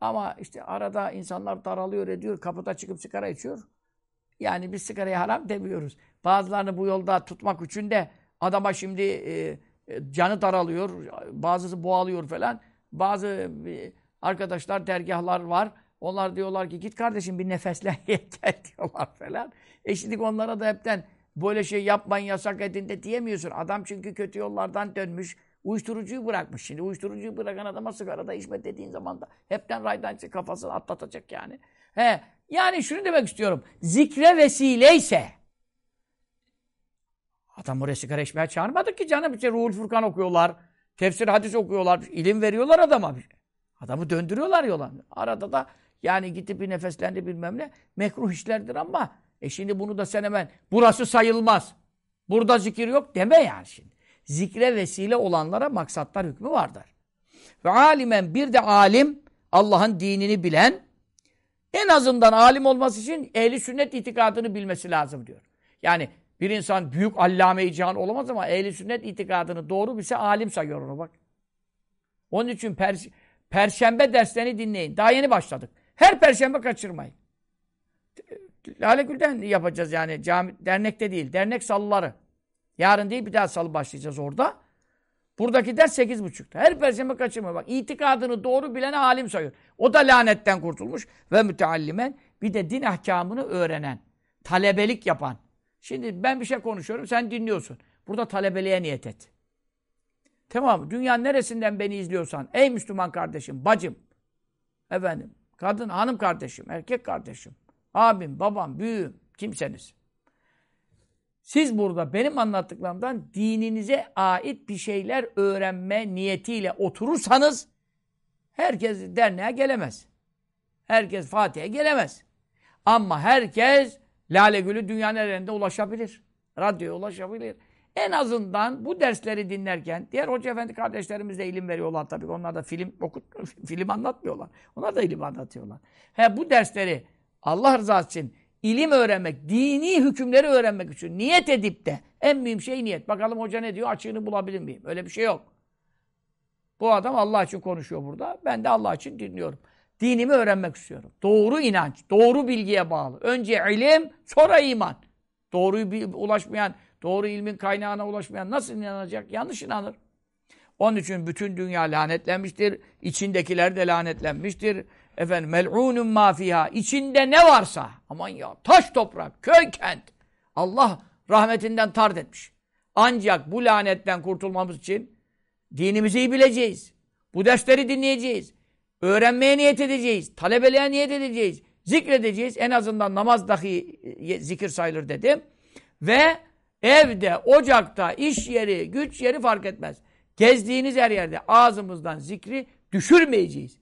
Ama işte arada insanlar daralıyor ediyor, kapıda çıkıp sigara içiyor. Yani biz sigarayı haram demiyoruz. Bazılarını bu yolda tutmak için de adama şimdi e, canı daralıyor, bazısı boğalıyor falan. Bazı e, arkadaşlar, dergahlar var. Onlar diyorlar ki git kardeşim bir nefesle *laughs* yeter diyorlar falan. E şimdi onlara da hepten böyle şey yapmayın yasak edin de diyemiyorsun. Adam çünkü kötü yollardan dönmüş. Uyuşturucuyu bırakmış şimdi. Uyuşturucuyu bırakan adama sigara da içme dediğin zaman da hepten raydan kafasını atlatacak yani. He, yani şunu demek istiyorum. Zikre vesileyse adam oraya sigara içmeye çağırmadık ki canım. İşte Ruhul Furkan okuyorlar. Tefsir hadis okuyorlar. ilim veriyorlar adama. Adamı döndürüyorlar yola. Arada da yani gidip bir nefeslendi bilmem ne. Mekruh işlerdir ama e şimdi bunu da sen hemen burası sayılmaz. Burada zikir yok deme yani şimdi. Zikre vesile olanlara maksatlar hükmü vardır. Ve alimen bir de alim Allah'ın dinini bilen en azından alim olması için ehli sünnet itikadını bilmesi lazım diyor. Yani bir insan büyük allame-i cihan olamaz ama ehli sünnet itikadını doğru bilse alim sayıyor onu bak. Onun için per perşembe derslerini dinleyin. Daha yeni başladık. Her perşembe kaçırmayın. Lale Gül'den yapacağız yani. Cami, dernekte değil. Dernek salıları. Yarın değil bir daha salı başlayacağız orada. Buradaki ders sekiz buçukta. Her perşembe kaçırma. Bak itikadını doğru bilen alim sayıyor. O da lanetten kurtulmuş. Ve müteallimen bir de din ahkamını öğrenen. Talebelik yapan. Şimdi ben bir şey konuşuyorum sen dinliyorsun. Burada talebeliğe niyet et. Tamam Dünyanın neresinden beni izliyorsan ey Müslüman kardeşim, bacım, efendim, kadın, hanım kardeşim, erkek kardeşim, abim, babam, büyüğüm, kimseniz. Siz burada benim anlattıklarımdan dininize ait bir şeyler öğrenme niyetiyle oturursanız herkes derneğe gelemez. Herkes Fatih'e gelemez. Ama herkes Lale Gülü dünyanın nerelerinde ulaşabilir. Radyoya ulaşabilir. En azından bu dersleri dinlerken diğer hoca efendi kardeşlerimiz de ilim veriyorlar tabii. Onlar da film okut *laughs* film anlatmıyorlar. Onlar da ilim anlatıyorlar. He bu dersleri Allah rızası için ilim öğrenmek, dini hükümleri öğrenmek için niyet edip de en mühim şey niyet. Bakalım hoca ne diyor? Açığını bulabilir miyim? Öyle bir şey yok. Bu adam Allah için konuşuyor burada. Ben de Allah için dinliyorum. Dinimi öğrenmek istiyorum. Doğru inanç, doğru bilgiye bağlı. Önce ilim, sonra iman. Doğruyu ulaşmayan, doğru ilmin kaynağına ulaşmayan nasıl inanacak? Yanlış inanır. Onun için bütün dünya lanetlenmiştir. İçindekiler de lanetlenmiştir. Efendim mel'unun mafiha. İçinde ne varsa aman ya taş toprak, köy kent. Allah rahmetinden tard etmiş. Ancak bu lanetten kurtulmamız için dinimizi iyi bileceğiz. Bu dersleri dinleyeceğiz. Öğrenmeye niyet edeceğiz. Talebeliğe niyet edeceğiz. Zikredeceğiz. En azından namaz dahi e, zikir sayılır dedim. Ve evde, ocakta, iş yeri, güç yeri fark etmez. Gezdiğiniz her yerde ağzımızdan zikri düşürmeyeceğiz.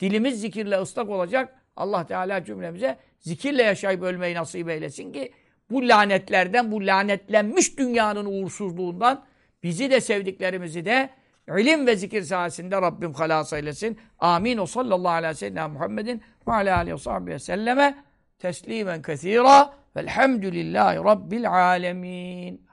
Dilimiz zikirle ıslak olacak. Allah Teala cümlemize zikirle yaşayıp ölmeyi nasip eylesin ki bu lanetlerden, bu lanetlenmiş dünyanın uğursuzluğundan bizi de sevdiklerimizi de ilim ve zikir sayesinde Rabbim halas eylesin. Amin. O sallallahu aleyhi ve sellem Muhammedin ve aleyhi ve sahbihi selleme teslimen kethira velhamdülillahi rabbil alemin.